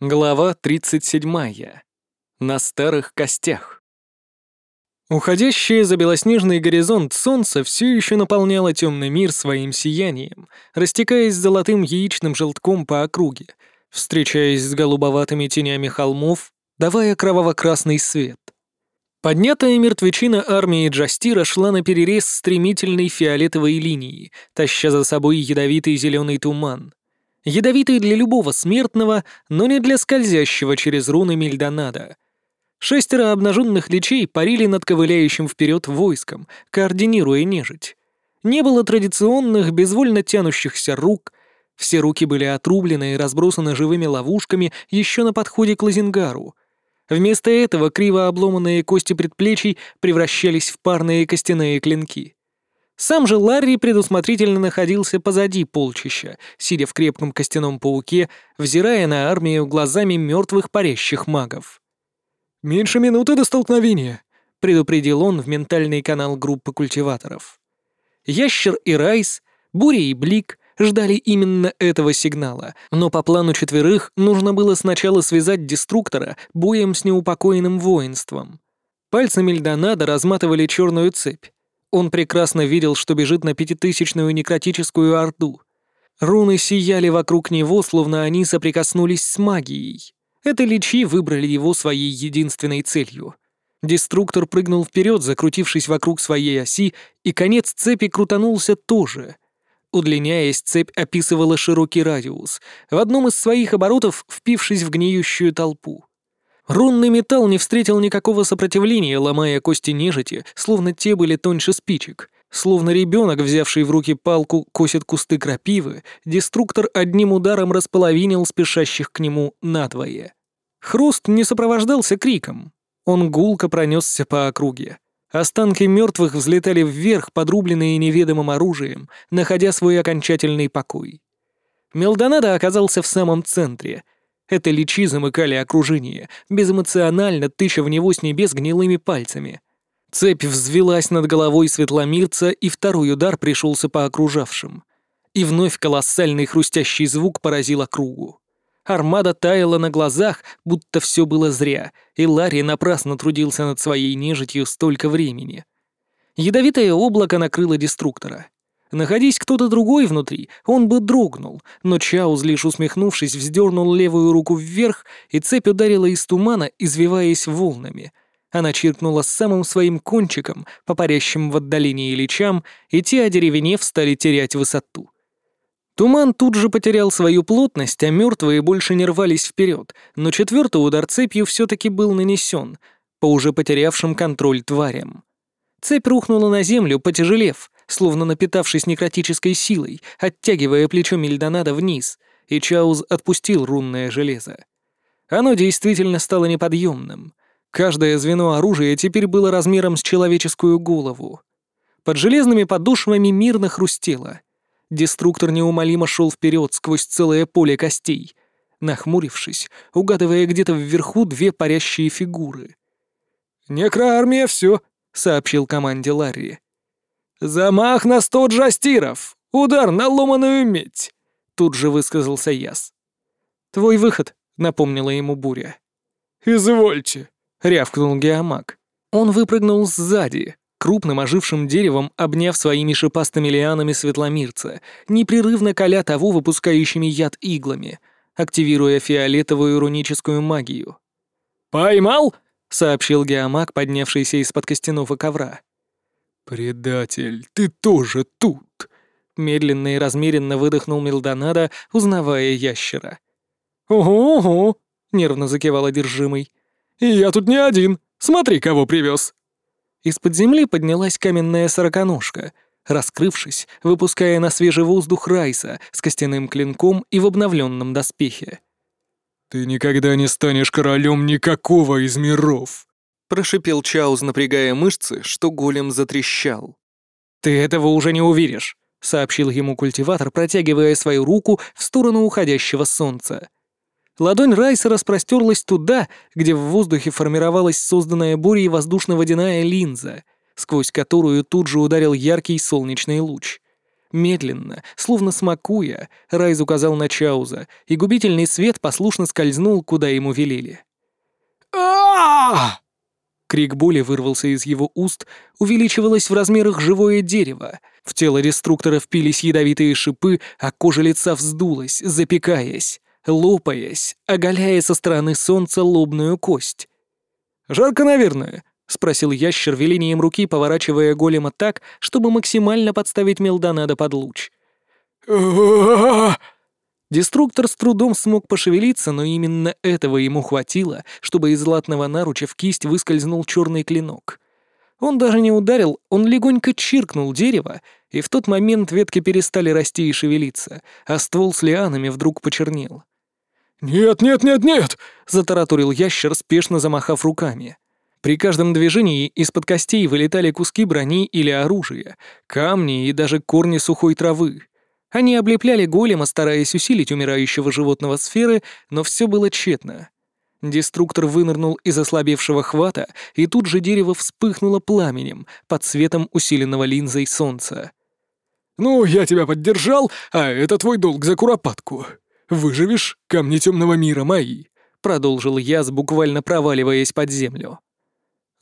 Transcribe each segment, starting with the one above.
Глава 37. На старых костях. Уходящее за белоснежный горизонт солнце все еще наполняло темный мир своим сиянием, растекаясь золотым яичным желтком по округе, встречаясь с голубоватыми тенями холмов, давая кроваво-красный свет. Поднятая мертвечина армии Джастира шла на перерез стремительной фиолетовой линии, таща за собой ядовитый зеленый туман — ядовитый для любого смертного, но не для скользящего через руны Мильдонада. Шестеро обнаженных личей парили над ковыляющим вперед войском, координируя нежить. Не было традиционных, безвольно тянущихся рук, все руки были отрублены и разбросаны живыми ловушками еще на подходе к Лазингару. Вместо этого криво обломанные кости предплечий превращались в парные костяные клинки. Сам же Ларри предусмотрительно находился позади полчища, сидя в крепком костяном пауке, взирая на армию глазами мертвых парящих магов. «Меньше минуты до столкновения», — предупредил он в ментальный канал группы культиваторов. Ящер и Райс, Буря и Блик ждали именно этого сигнала, но по плану четверых нужно было сначала связать деструктора боем с неупокоенным воинством. Пальцы Мельдонада разматывали черную цепь, он прекрасно видел, что бежит на пятитысячную некротическую орду. Руны сияли вокруг него, словно они соприкоснулись с магией. Это личи выбрали его своей единственной целью. Деструктор прыгнул вперед, закрутившись вокруг своей оси, и конец цепи крутанулся тоже. Удлиняясь, цепь описывала широкий радиус, в одном из своих оборотов впившись в гниющую толпу. Рунный металл не встретил никакого сопротивления, ломая кости нежити, словно те были тоньше спичек. Словно ребенок, взявший в руки палку, косит кусты крапивы, деструктор одним ударом располовинил спешащих к нему надвое. Хруст не сопровождался криком. Он гулко пронесся по округе. Останки мертвых взлетали вверх, подрубленные неведомым оружием, находя свой окончательный покой. Мелдонадо оказался в самом центре — это личи замыкали окружение, безэмоционально тыча в него с небес гнилыми пальцами. Цепь взвелась над головой светломирца, и второй удар пришелся по окружавшим. И вновь колоссальный хрустящий звук поразил округу. Армада таяла на глазах, будто все было зря, и Ларри напрасно трудился над своей нежитью столько времени. Ядовитое облако накрыло деструктора. Находись кто-то другой внутри, он бы дрогнул, но Чауз, лишь усмехнувшись, вздернул левую руку вверх, и цепь ударила из тумана, извиваясь волнами. Она чиркнула самым своим кончиком, по парящим в отдалении лечам, и те, одеревенев, стали терять высоту. Туман тут же потерял свою плотность, а мертвые больше не рвались вперед, но четвертый удар цепью все-таки был нанесен по уже потерявшим контроль тварям. Цепь рухнула на землю, потяжелев, словно напитавшись некротической силой, оттягивая плечо Мильдонада вниз, и Чауз отпустил рунное железо. Оно действительно стало неподъемным. Каждое звено оружия теперь было размером с человеческую голову. Под железными подошвами мирно хрустело. Деструктор неумолимо шел вперед сквозь целое поле костей, нахмурившись, угадывая где-то вверху две парящие фигуры. «Некроармия все», — сообщил команде Ларри. «Замах на сто джастиров! Удар на ломаную медь!» Тут же высказался Яс. «Твой выход», — напомнила ему Буря. «Извольте», — рявкнул Геомаг. Он выпрыгнул сзади, крупным ожившим деревом, обняв своими шипастыми лианами светломирца, непрерывно коля того выпускающими яд иглами, активируя фиолетовую руническую магию. «Поймал?» — сообщил Геомаг, поднявшийся из-под костяного ковра. «Предатель, ты тоже тут!» Медленно и размеренно выдохнул Милдонадо, узнавая ящера. «Ого-ого!» — нервно закивал одержимый. «И я тут не один! Смотри, кого привез!» Из-под земли поднялась каменная сороконожка, раскрывшись, выпуская на свежий воздух Райса с костяным клинком и в обновленном доспехе. «Ты никогда не станешь королем никакого из миров!» Прошипел Чауз, напрягая мышцы, что голем затрещал. «Ты этого уже не увидишь», — сообщил ему культиватор, протягивая свою руку в сторону уходящего солнца. Ладонь Райса распростерлась туда, где в воздухе формировалась созданная бурей воздушно-водяная линза, сквозь которую тут же ударил яркий солнечный луч. Медленно, словно смакуя, Райз указал на Чауза, и губительный свет послушно скользнул, куда ему велели. а Крик боли вырвался из его уст, увеличивалось в размерах живое дерево. В тело деструктора впились ядовитые шипы, а кожа лица вздулась, запекаясь, лопаясь, оголяя со стороны солнца лобную кость. «Жарко, наверное?» — спросил ящер велением руки, поворачивая голема так, чтобы максимально подставить Мелдонада под луч. Деструктор с трудом смог пошевелиться, но именно этого ему хватило, чтобы из латного наруча в кисть выскользнул черный клинок. Он даже не ударил, он легонько чиркнул дерево, и в тот момент ветки перестали расти и шевелиться, а ствол с лианами вдруг почернел. «Нет, нет, нет, нет!» — затараторил ящер, спешно замахав руками. При каждом движении из-под костей вылетали куски брони или оружия, камни и даже корни сухой травы. Они облепляли голема, стараясь усилить умирающего животного сферы, но все было тщетно. Деструктор вынырнул из ослабевшего хвата, и тут же дерево вспыхнуло пламенем под светом усиленного линзой солнца. «Ну, я тебя поддержал, а это твой долг за куропатку. Выживешь, камни темного мира мои», — продолжил Яс, буквально проваливаясь под землю.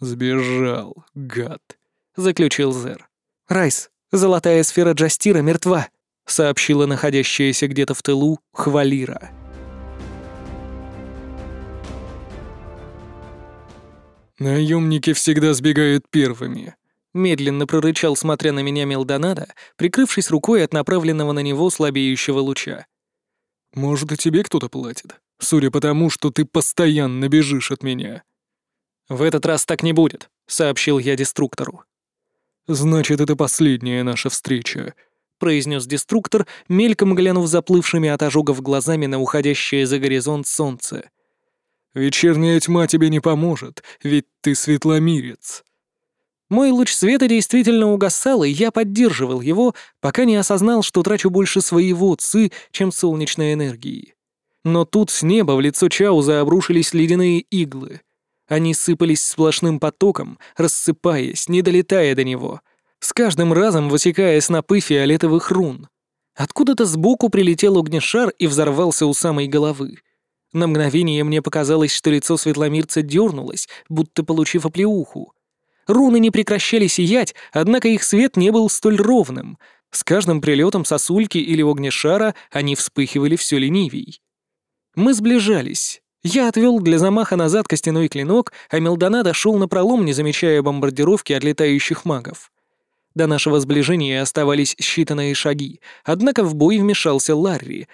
«Сбежал, гад», — заключил Зер. «Райс, золотая сфера Джастира мертва», — сообщила находящаяся где-то в тылу Хвалира. «Наемники всегда сбегают первыми», — медленно прорычал, смотря на меня Мелдонада, прикрывшись рукой от направленного на него слабеющего луча. «Может, и тебе кто-то платит, судя по тому, что ты постоянно бежишь от меня». «В этот раз так не будет», — сообщил я деструктору. «Значит, это последняя наша встреча», — произнес деструктор, мельком глянув заплывшими от ожогов глазами на уходящее за горизонт солнце. «Вечерняя тьма тебе не поможет, ведь ты светломирец». Мой луч света действительно угасал, и я поддерживал его, пока не осознал, что трачу больше своего ци, чем солнечной энергии. Но тут с неба в лицо Чауза обрушились ледяные иглы — они сыпались сплошным потоком, рассыпаясь, не долетая до него, с каждым разом высекая снопы фиолетовых рун. Откуда-то сбоку прилетел огнешар и взорвался у самой головы. На мгновение мне показалось, что лицо светломирца дернулось, будто получив оплеуху. Руны не прекращали сиять, однако их свет не был столь ровным. С каждым прилетом сосульки или огнешара они вспыхивали все ленивей. Мы сближались, я отвел для замаха назад костяной клинок, а Мелдона дошел на пролом, не замечая бомбардировки от летающих магов. До нашего сближения оставались считанные шаги, однако в бой вмешался Ларри,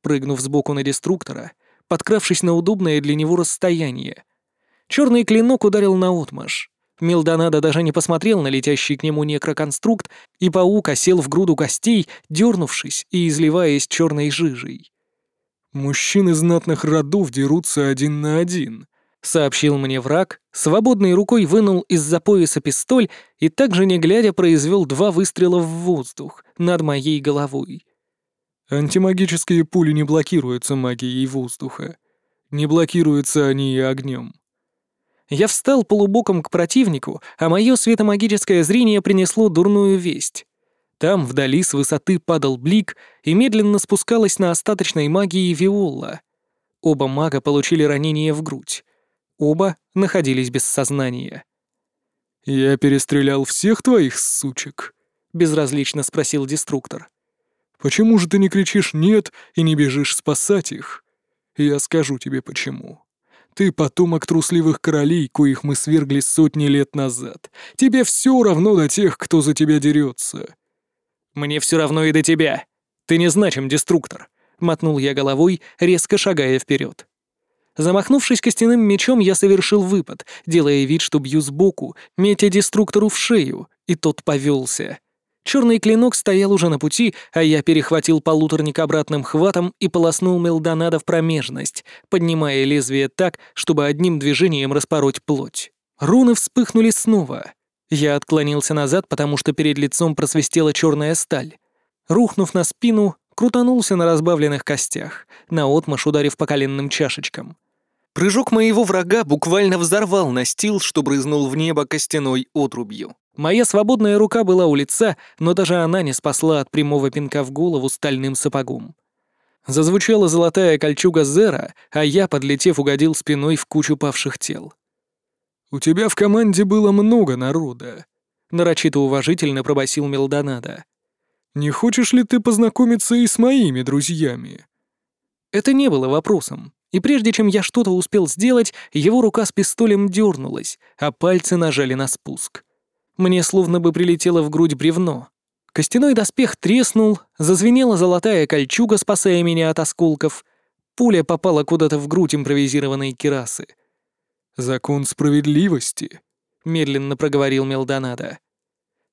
прыгнув сбоку на деструктора, подкравшись на удобное для него расстояние. Черный клинок ударил на отмаш. Милдонадо даже не посмотрел на летящий к нему некроконструкт, и паук осел в груду костей, дернувшись и изливаясь черной жижей. «Мужчины знатных родов дерутся один на один», — сообщил мне враг, свободной рукой вынул из-за пояса пистоль и также не глядя произвел два выстрела в воздух над моей головой. Антимагические пули не блокируются магией воздуха. Не блокируются они и огнем. Я встал полубоком к противнику, а мое светомагическое зрение принесло дурную весть. Там, вдали, с высоты падал блик, и медленно спускалась на остаточной магии Виола. Оба мага получили ранения в грудь. Оба находились без сознания. «Я перестрелял всех твоих сучек?» — безразлично спросил деструктор. «Почему же ты не кричишь «нет» и не бежишь спасать их? Я скажу тебе почему. Ты потомок трусливых королей, коих мы свергли сотни лет назад. Тебе все равно до тех, кто за тебя дерется. «Мне все равно и до тебя. Ты не значим, деструктор», — мотнул я головой, резко шагая вперед. Замахнувшись костяным мечом, я совершил выпад, делая вид, что бью сбоку, метя деструктору в шею, и тот повелся. Черный клинок стоял уже на пути, а я перехватил полуторник обратным хватом и полоснул Мелдонада в промежность, поднимая лезвие так, чтобы одним движением распороть плоть. Руны вспыхнули снова. Я отклонился назад, потому что перед лицом просвистела черная сталь. Рухнув на спину, крутанулся на разбавленных костях, наотмашь ударив по коленным чашечкам. Прыжок моего врага буквально взорвал настил, что брызнул в небо костяной отрубью. Моя свободная рука была у лица, но даже она не спасла от прямого пинка в голову стальным сапогом. Зазвучала золотая кольчуга Зера, а я, подлетев, угодил спиной в кучу павших тел. «У тебя в команде было много народа», — нарочито уважительно пробасил Мелдонада. «Не хочешь ли ты познакомиться и с моими друзьями?» Это не было вопросом, и прежде чем я что-то успел сделать, его рука с пистолем дернулась, а пальцы нажали на спуск. Мне словно бы прилетело в грудь бревно. Костяной доспех треснул, зазвенела золотая кольчуга, спасая меня от осколков. Пуля попала куда-то в грудь импровизированной кирасы. «Закон справедливости», — медленно проговорил Мелдонадо.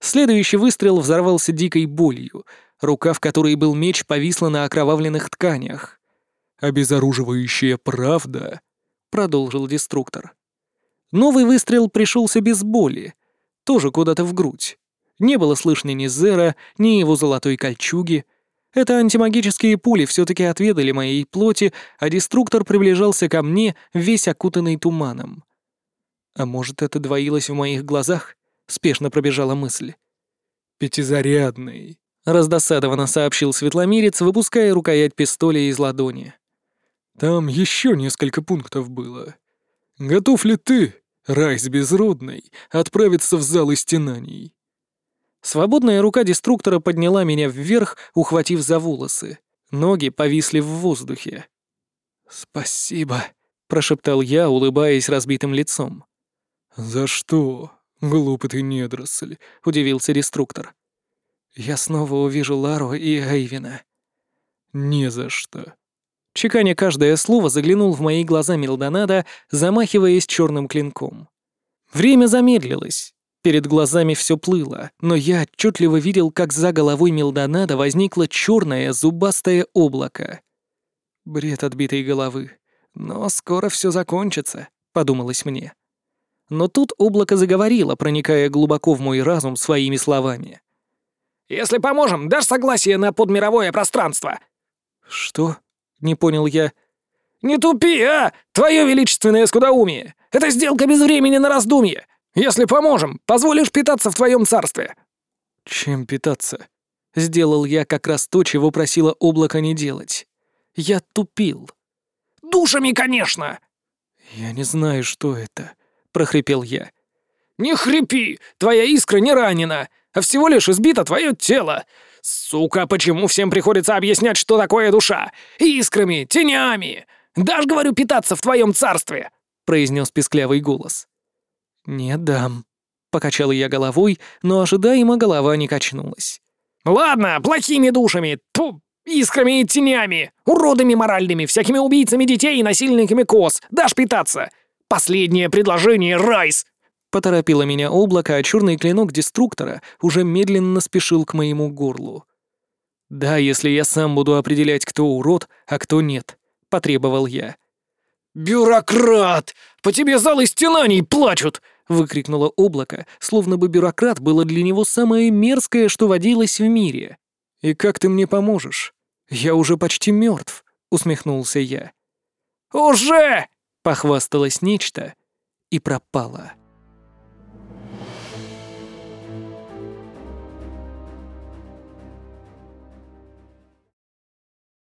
Следующий выстрел взорвался дикой болью. Рука, в которой был меч, повисла на окровавленных тканях. «Обезоруживающая правда», — продолжил деструктор. Новый выстрел пришелся без боли, тоже куда-то в грудь. Не было слышно ни Зера, ни его золотой кольчуги — это антимагические пули все-таки отведали моей плоти, а деструктор приближался ко мне, весь окутанный туманом. А может, это двоилось в моих глазах? Спешно пробежала мысль. «Пятизарядный», — раздосадованно сообщил светломирец, выпуская рукоять пистоля из ладони. «Там еще несколько пунктов было. Готов ли ты, Райс Безродный, отправиться в зал истинаний?» Свободная рука деструктора подняла меня вверх, ухватив за волосы. Ноги повисли в воздухе. «Спасибо», — прошептал я, улыбаясь разбитым лицом. «За что, глупый ты недоросль?» — удивился деструктор. «Я снова увижу Лару и Эйвина». «Не за что». Чеканя каждое слово, заглянул в мои глаза Милдонада, замахиваясь черным клинком. Время замедлилось. Перед глазами все плыло, но я отчетливо видел, как за головой Милдонада возникло черное зубастое облако. Бред отбитой головы. Но скоро все закончится, подумалось мне. Но тут облако заговорило, проникая глубоко в мой разум своими словами. «Если поможем, дашь согласие на подмировое пространство?» «Что?» — не понял я. «Не тупи, а! Твое величественное скудоумие! Это сделка без времени на раздумье! Если поможем, позволишь питаться в твоем царстве». «Чем питаться?» Сделал я как раз то, чего просило облако не делать. Я тупил. «Душами, конечно!» «Я не знаю, что это», — прохрипел я. «Не хрипи! Твоя искра не ранена, а всего лишь избито твое тело. Сука, почему всем приходится объяснять, что такое душа? Искрами, тенями! Дашь, говорю, питаться в твоем царстве!» — произнес писклявый голос. «Не дам», — покачала я головой, но ожидаемо голова не качнулась. «Ладно, плохими душами, тьфу, искрами и тенями, уродами моральными, всякими убийцами детей и насильниками коз, дашь питаться. Последнее предложение, Райс!» Поторопило меня облако, а черный клинок деструктора уже медленно спешил к моему горлу. «Да, если я сам буду определять, кто урод, а кто нет», — потребовал я. «Бюрократ! По тебе залы стенаний плачут!» — выкрикнуло облако, словно бы бюрократ было для него самое мерзкое, что водилось в мире. «И как ты мне поможешь? Я уже почти мертв», — усмехнулся я. «Уже!» — похвасталось нечто и пропало.